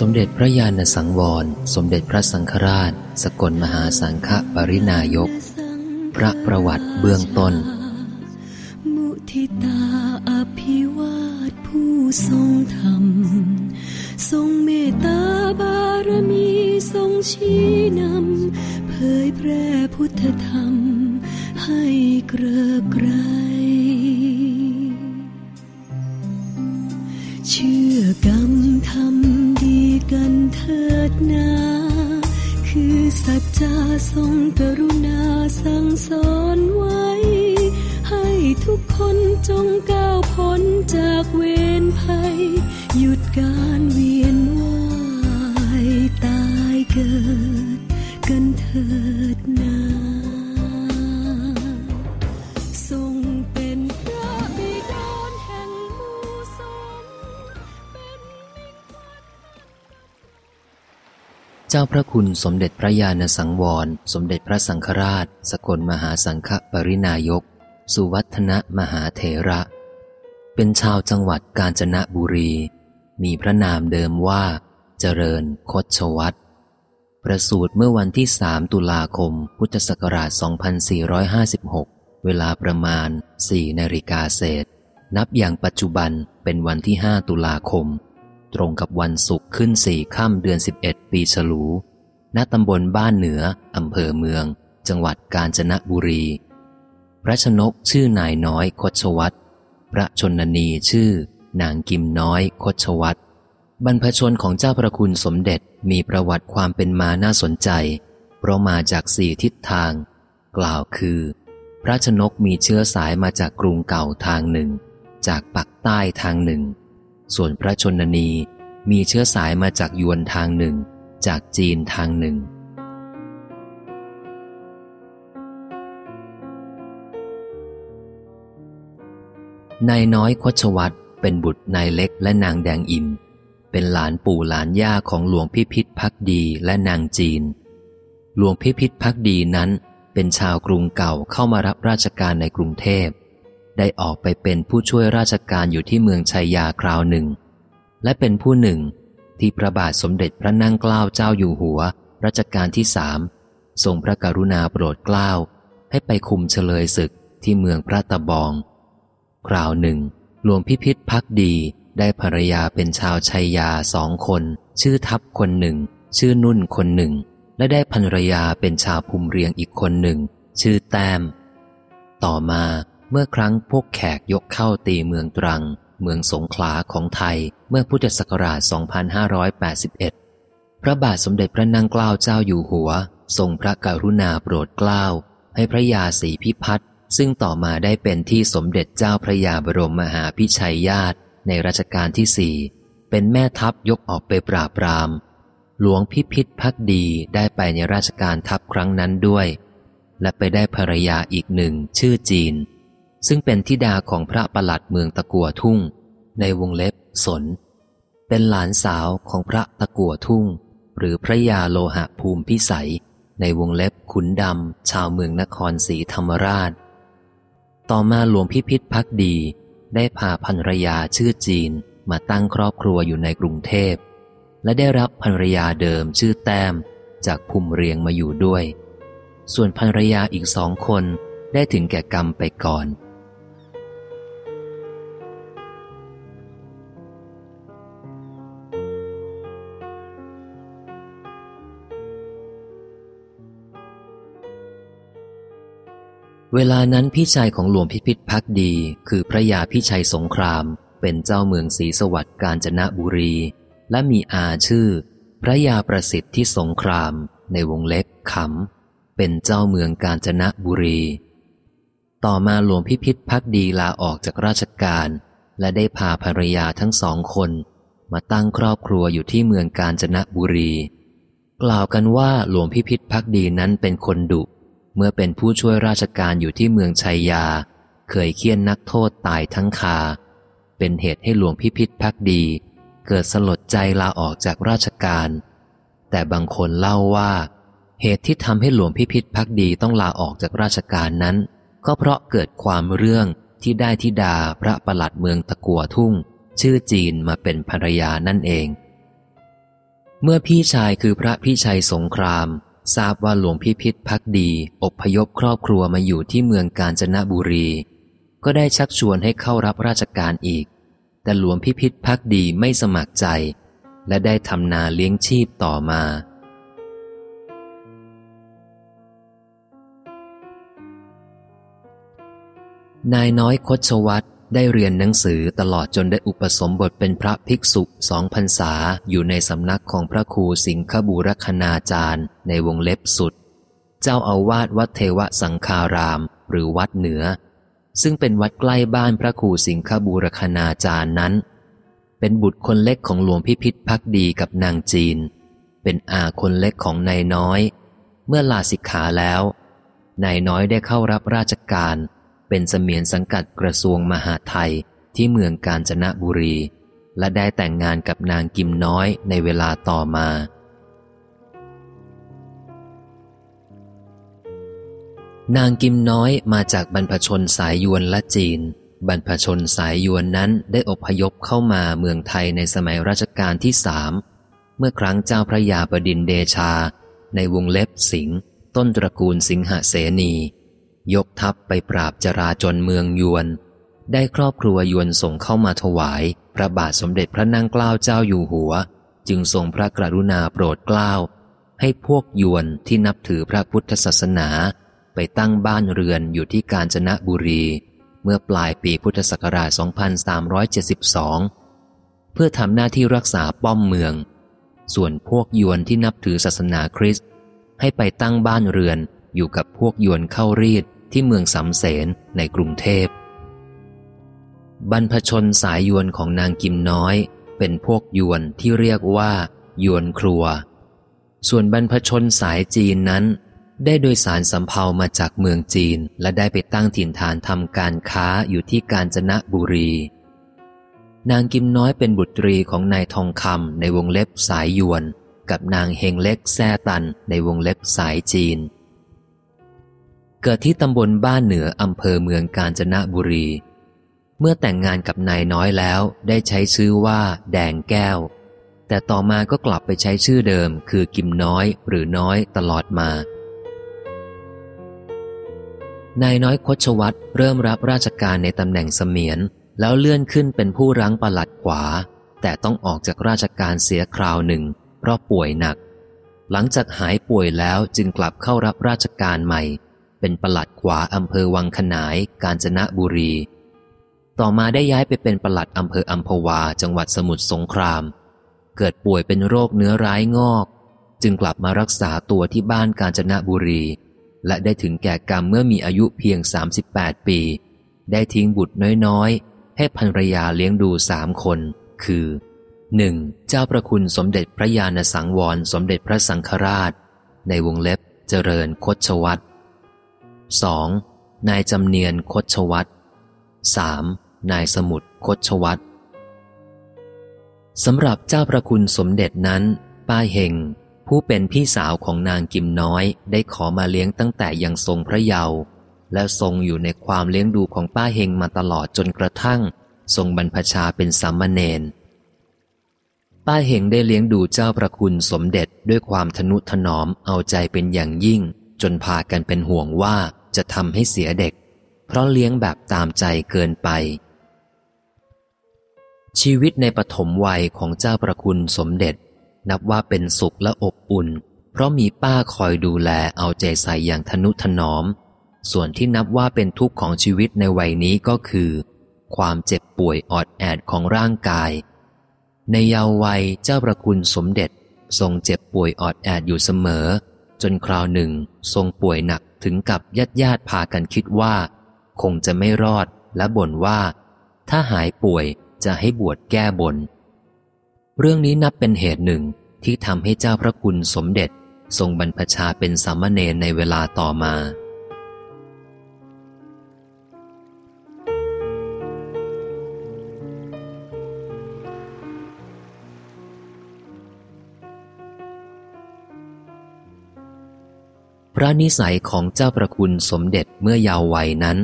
สมเด็จพระญาณสังวร สมเด็จพระสังฆราช สกลมหาสังฆปรินายก พระประวัติเบื้องต้น มุทิตาอภิวาทผู้ทรงธรรม ทรงเมตตาบารมีทรงชี้นำเผยแพร่พุทธธรรม ให้เกริกไกรเชื่อกรรม จจาทรงกรุณาสั่งสอนไว้ ให้ทุกคนจงก้าวพ้นจากเวรภัย หยุดการเวียนว่ายตายเกิด กันเถิดนา เจ้าพระคุณสมเด็จพระญาณสังวร สมเด็จพระสังฆราช สกลมหาสังฆปรินายก สุวัฒนมหาเถระ เป็นชาวจังหวัดกาญจนบุรี มีพระนามเดิมว่า เจริญคดชวัตรประสูติเมื่อวันที่3ตุลาคม พุทธศักราช 2456 เวลาประมาณ4นาฬิกาเศษ นับอย่างปัจจุบันเป็นวันที่ 5 ตุลาคม ตรงกับวันศุกร์ขึ้นสี่ค่ำเดือน 11 ปีฉลู ณตำบลบ้านเหนืออำเภอเมือง จังหวัดกาญจนบุรี พระชนกชื่อนายน้อยคดชวัตรพระชนนีชื่อ นางกิมน้อยคดชวัตรบรรพชนของเจ้าประคุณสมเด็จมีประวัติความเป็นมาน่าสนใจ เพราะมาจากสี่ทิศทาง กล่าวคือ พระชนกมีเชื้อสายมาจากกรุงเก่าทางหนึ่ง จากปักใต้ทางหนึ่ง ส่วนพระชนนีมีเชื้อสายมาจากยวนทางหนึ่ง จากจีนทางหนึ่ง นายน้อยคชวัตรเป็นบุตรนายเล็กและนางแดงอิน เป็นหลานปู่หลานย่าของหลวงพิพิธพักดีและนางจีน หลวงพิพิธพักดีนั้นเป็นชาวกรุงเก่าเข้ามารับราชการในกรุงเทพ ได้ออกไปเป็นผู้ช่วยราชการอยู่ที่เมืองชัยยาคราวหนึ่ง และเป็นผู้หนึ่งที่พระบาทสมเด็จพระนั่งเกล้าเจ้าอยู่หัว รัชกาลที่สามทรงพระกรุณาโปรดเกล้า ให้ไปคุมเฉลยศึกที่เมืองพระตะบอง คราวหนึ่ง หลวงพิพิธพักดีได้ภรรยาเป็นชาวชัยยาสองคน ชื่อทัพคนหนึ่ง ชื่อนุ่นคนหนึ่ง และได้ภรรยาเป็นชาวภูมิเรียงอีกคนหนึ่ง ชื่อแต้ม ต่อมา เมื่อครั้งพวกแขกยกเข้าตีเมืองตรัง เมืองสงขลาของไทยเมื่อพุทธศักราช 2581 พระบาทสมเด็จพระนั่งเกล้าเจ้าอยู่หัว ทรงพระกรุณาโปรดเกล้า ให้พระยาศรีพิพัฒน์ซึ่งต่อมาได้เป็นที่สมเด็จเจ้าพระยาบรมมหาพิชัยญาติในรัชกาลที่สี่เป็นแม่ทัพยกออกไปปราบปราม หลวงพิพิธพักดีได้ไปในราชการทัพครั้งนั้นด้วย และไปได้ภรรยาอีกหนึ่งชื่อจีน ซึ่งเป็นธิดาของพระประหลัดเมืองตะกัวทุ่ง ในวงเล็บ สน เป็นหลานสาวของพระตะกัวทุ่ง หรือพระยาโลหะภูมิพิสัย ในวงเล็บขุนดำ ชาวเมืองนครศรีธรรมราช ต่อมาหลวงพิพิธพักดี ได้พาภรรยาชื่อจีนมาตั้งครอบครัวอยู่ในกรุงเทพ และได้รับภรรยาเดิมชื่อแต้มจากภูมิเรียงมาอยู่ด้วย ส่วนภรรยาอีกสองคนได้ถึงแก่กรรมไปก่อน เวลานั้นพี่ชายของหลวงพิพิธพักดี คือพระยาพิชัยสงคราม เป็นเจ้าเมืองศรีสวัสดิ์กาญจนบุรี และมีอาชื่อ พระยาประสิทธิ์ที่สงคราม ในวงเล็บขำเป็นเจ้าเมืองกาญจนบุรี ต่อมาหลวงพิพิธพักดีลาออกจากราชการ และได้พาภรรยาทั้งสองคน มาตั้งครอบครัวอยู่ที่เมืองกาญจนบุรี กล่าวกันว่าหลวงพิพิธพักดีนั้นเป็นคนดุ เมื่อเป็นผู้ช่วยราชการอยู่ที่เมืองชัยยา เคยเคี่ยนนักโทษตายทั้งคา เป็นเหตุให้หลวงพิพิธพักดี เกิดสลดใจลาออกจากราชการ แต่บางคนเล่าว่า เหตุที่ทำให้หลวงพิพิธพักดีต้องลาออกจากราชการนั้น ก็เพราะเกิดความเรื่องที่ได้ทิดาพระประหลัดเมืองตะกัวทุ่ง ชื่อจีนมาเป็นภรรยานั่นเอง เมื่อพี่ชายคือพระพิชัยสงคราม ทราบว่าหลวงพิพิธพักดีอบพยพครอบครัวมาอยู่ที่เมืองกาญจนบุรี ก็ได้ชักชวนให้เข้ารับราชการอีก แต่หลวงพิพิธพักดีไม่สมัครใจ และได้ทำนาเลี้ยงชีพต่อมา นายน้อยคดชวัต ได้เรียนหนังสือตลอดจนได้อุปสมบทเป็นพระภิกษุสองพรรษาอยู่ในสำนักของพระครูสิงคบูรคณาจารย์ ในวงเล็บสุด เจ้าอาวาสวัดเทวสังคาราม หรือวัดเหนือ ซึ่งเป็นวัดใกล้บ้านพระครูสิงคบูรคณาจารย์นั้น เป็นบุตรคนเล็กของหลวงพิพิธพักดีกับนางจีน เป็นอาคนเล็กของนายน้อย เมื่อลาสิกขาแล้วนายน้อยได้เข้ารับราชการ เป็นเสมียนสังกัดกระทรวงมหาไทยที่เมืองกาญจนบุรี และได้แต่งงานกับนางกิมน้อยในเวลาต่อมา นางกิมน้อยมาจากบรรพชนสายยวนและจีน บรรพชนสายยวนนั้นได้อพยพเข้ามาเมืองไทยในสมัยรัชกาลที่สามเมื่อครั้งเจ้าพระยาบดินเดชา ในวงเล็บสิงต้นตระกูลสิงหเสนี ยกทัพไปปราบจราจนเมืองยวน ได้ครอบครัวยวนส่งเข้ามาถวาย พระบาทสมเด็จพระนั่งเกล้าเจ้าอยู่หัว จึงทรงพระกรุณาโปรดเกล้า ให้พวกยวนที่นับถือพระพุทธศาสนา ไปตั้งบ้านเรือนอยู่ที่กาญจนบุรี เมื่อปลายปีพุทธศักราช 2372 เพื่อทำหน้าที่รักษาป้อมเมือง ส่วนพวกยวนที่นับถือศาสนาคริสต์ให้ไปตั้งบ้านเรือน อยู่กับพวกยวนเข้ารีดที่เมืองสำเสนในกรุงเทพ บรรพชนสายยวนของนางกิมน้อย เป็นพวกยวนที่เรียกว่า ยวนครัว ส่วนบรรพชนสายจีนนั้น ได้โดยสารสำเภามาจากเมืองจีน และได้ไปตั้งถิ่นฐานทำการค้าอยู่ที่กาญจนบุรี นางกิมน้อยเป็นบุตรีของนายทองคำในวงเล็บสายยวน กับนางเฮงเล็กแซ่ตันในวงเล็บสายจีน เกิดที่ตำบลบ้านเหนืออำเภอเมืองกาญจนบุรี เมื่อแต่งงานกับนายน้อยแล้วได้ใช้ชื่อว่าแดงแก้ว แต่ต่อมาก็กลับไปใช้ชื่อเดิม คือกิมน้อยหรือน้อยตลอดมานายน้อยคชวัตรเริ่มรับราชการในตำแหน่งเสมียน แล้วเลื่อนขึ้นเป็นผู้รั้งปลัดขวา แต่ต้องออกจากราชการเสียคราวหนึ่ง เพราะป่วยหนัก หลังจากหายป่วยแล้วจึงกลับเข้ารับราชการใหม่ เป็นประหลัดขวาอำเภอวังขนายกาญจนบุรี ต่อมาได้ย้ายไปเป็นประหลัดอำเภออัมพวาจังหวัดสมุทรสงคราม เกิดป่วยเป็นโรคเนื้อร้ายงอก จึงกลับมารักษาตัวที่บ้านกาญจนบุรี และได้ถึงแก่กรรมเมื่อมีอายุเพียง 38 ปี ได้ทิ้งบุตรน้อยๆ ให้ภรรยาเลี้ยงดูสามคน คือ 1. เจ้าประคุณสมเด็จพระญาณสังวรสมเด็จพระสังฆราช ในวงเล็บเจริญคดชวัตร 2. นายจำเนียนคดชวัต 3. นายสมุดคดชวัตสำหรับเจ้าประคุณสมเด็จนั้น ป้าเฮงผู้เป็นพี่สาวของนางกิมน้อยได้ขอมาเลี้ยงตั้งแต่ยังทรงพระเยาว์และทรงอยู่ในความเลี้ยงดูของป้าเฮงมาตลอดจนกระทั่ง ทรงบรรพชาเป็นสามเณรป้าเฮงได้เลี้ยงดูเจ้าประคุณสมเด็จด้วยความทนุถนอมเอาใจเป็นอย่างยิ่ง จนพากันเป็นห่วงว่า จะทำให้เสียเด็ก เพราะเลี้ยงแบบตามใจเกินไป ชีวิตในปฐมวัยของเจ้าประคุณสมเด็จ นับว่าเป็นสุขและอบอุ่น เพราะมีป้าคอยดูแลเอาใจใส่อย่างทนุถนอม ส่วนที่นับว่าเป็นทุกข์ของชีวิตในวัยนี้ก็คือ ความเจ็บป่วยออดแอดของร่างกาย ในเยาว์วัยเจ้าประคุณสมเด็จทรงเจ็บป่วยออดแอดอยู่เสมอ จนคราวหนึ่ง ทรงป่วยหนัก ถึงกับญาติญาติพากันคิดว่า คงจะไม่รอดและบ่นว่า ถ้าหายป่วยจะให้บวชแก้บน เรื่องนี้นับเป็นเหตุหนึ่งที่ทำให้เจ้าพระคุณสมเด็จ ทรงบรรพชาเป็นสามเณรในเวลาต่อมา ระนิสัยของเจ้าประคุณสมเด็จเมื่อเยาว์วัยนั้น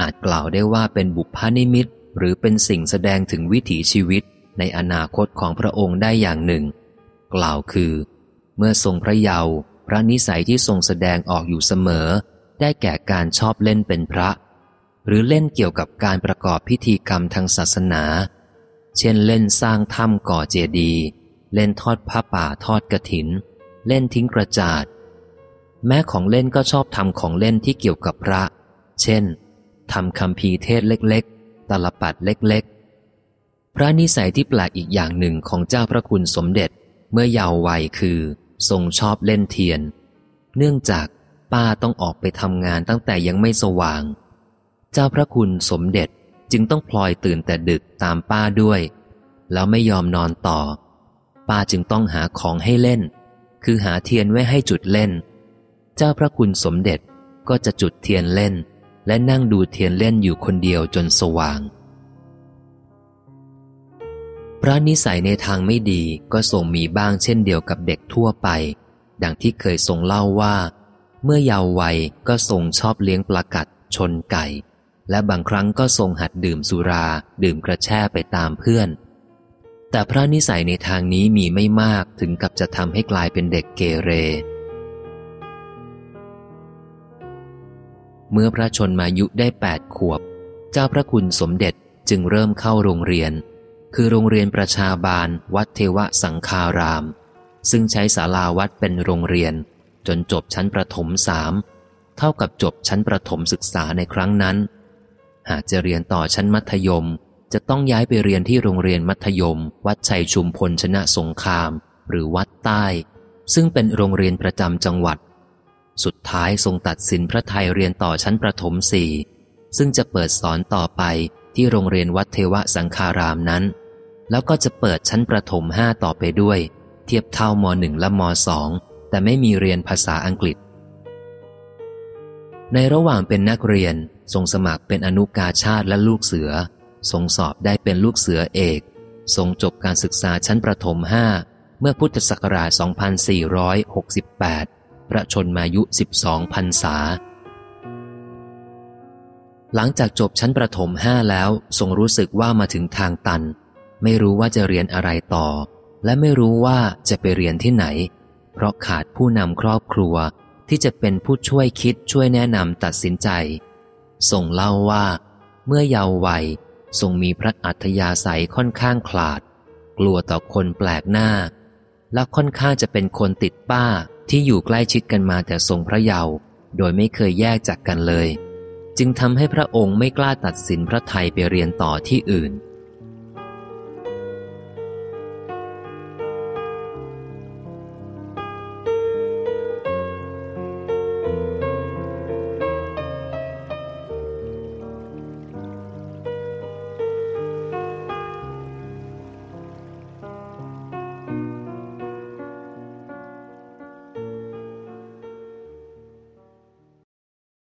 อาจกล่าวได้ว่าเป็นบุพนิมิตหรือเป็นสิ่งแสดงถึงวิถีชีวิตในอนาคตของพระองค์ได้อย่างหนึ่ง กล่าวคือ เมื่อทรงพระเยาว์พระนิสัยที่ทรงแสดงออกอยู่เสมอ ได้แก่การชอบเล่นเป็นพระ หรือเล่นเกี่ยวกับการประกอบพิธีกรรมทางศาสนา เช่นเล่นสร้างถ้ำก่อเจดีย์เล่นทอดผ้าป่าทอดกระถิน เล่นทิ้งกระจาด แม้ของเล่นก็ชอบทำของเล่นที่เกี่ยวกับพระ เช่นทำคำพีเทศเล็กๆ ตลปัดเล็กๆ พระนิสัยที่แปลกอีกอย่างหนึ่งของเจ้าพระคุณสมเด็จเมื่อเยาว์วัยคือ ทรงชอบเล่นเทียน เนื่องจากป้าต้องออกไปทำงานตั้งแต่ยังไม่สว่าง เจ้าพระคุณสมเด็จจึงต้องพลอยตื่นแต่ดึกตามป้าด้วย แล้วไม่ยอมนอนต่อ ป้าจึงต้องหาของให้เล่น คือหาเทียนไว้ให้จุดเล่น เจ้าพระคุณสมเด็จก็จะจุดเทียนเล่น และนั่งดูเทียนเล่นอยู่คนเดียวจนสว่าง พระนิสัยในทางไม่ดีก็ทรงมีบ้างเช่นเดียวกับเด็กทั่วไป ดังที่เคยทรงเล่าว่า เมื่อเยาว์วัยก็ทรงชอบเลี้ยงปลากัด ชนไก่ และบางครั้งก็ทรงหัดดื่มสุรา ดื่มกระแช่ไปตามเพื่อน แต่พระนิสัยในทางนี้มีไม่มากถึงกับจะทำให้กลายเป็นเด็กเกเร เมื่อพระชนมายุได้แปดขวบ เจ้าพระคุณสมเด็จจึงเริ่มเข้าโรงเรียน คือโรงเรียนประชาบาลวัดเทวสังคาราม ซึ่งใช้ศาลาวัดเป็นโรงเรียน จนจบชั้นประถมสามเท่ากับจบชั้นประถมศึกษาในครั้งนั้น หากจะเรียนต่อชั้นมัธยม จะต้องย้ายไปเรียนที่โรงเรียนมัธยม วัดชัยชุมพลชนะสงคราม หรือวัดใต้ ซึ่งเป็นโรงเรียนประจำจังหวัด สุดท้ายทรงตัดสินพระไทยเรียนต่อชั้นประถมสี่ซึ่งจะเปิดสอนต่อไปที่โรงเรียนวัดเทวสังคารามนั้น แล้วก็จะเปิดชั้นประถมห้าต่อไปด้วย เทียบเท่ามหนึ่งและมสองแต่ไม่มีเรียนภาษาอังกฤษ ในระหว่างเป็นนักเรียนทรงสมัครเป็นอนุกาชาติและลูกเสือทรงสอบได้เป็นลูกเสือเอกทรงจบการศึกษาชั้นประถมห้าเมื่อพุทธศักราช 2468 พระชนมายุ12พรรษา หลังจากจบชั้นประถมห้าแล้วทรงรู้สึกว่ามาถึงทางตัน ไม่รู้ว่าจะเรียนอะไรต่อ และไม่รู้ว่าจะไปเรียนที่ไหน เพราะขาดผู้นำครอบครัวที่จะเป็นผู้ช่วยคิดช่วยแนะนำตัดสินใจทรงเล่าว่า เมื่อเยาว์วัยทรงมีพระอัธยาศัยค่อนข้างขลาด กลัวต่อคนแปลกหน้า และค่อนข้างจะเป็นคนติดป้า ที่อยู่ใกล้ชิดกันมาแต่ทรงพระเยาว์โดยไม่เคยแยกจากกันเลย จึงทำให้พระองค์ไม่กล้าตัดสินพระไทยไปเรียนต่อที่อื่น